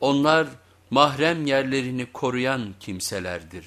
Onlar mahrem yerlerini koruyan kimselerdir.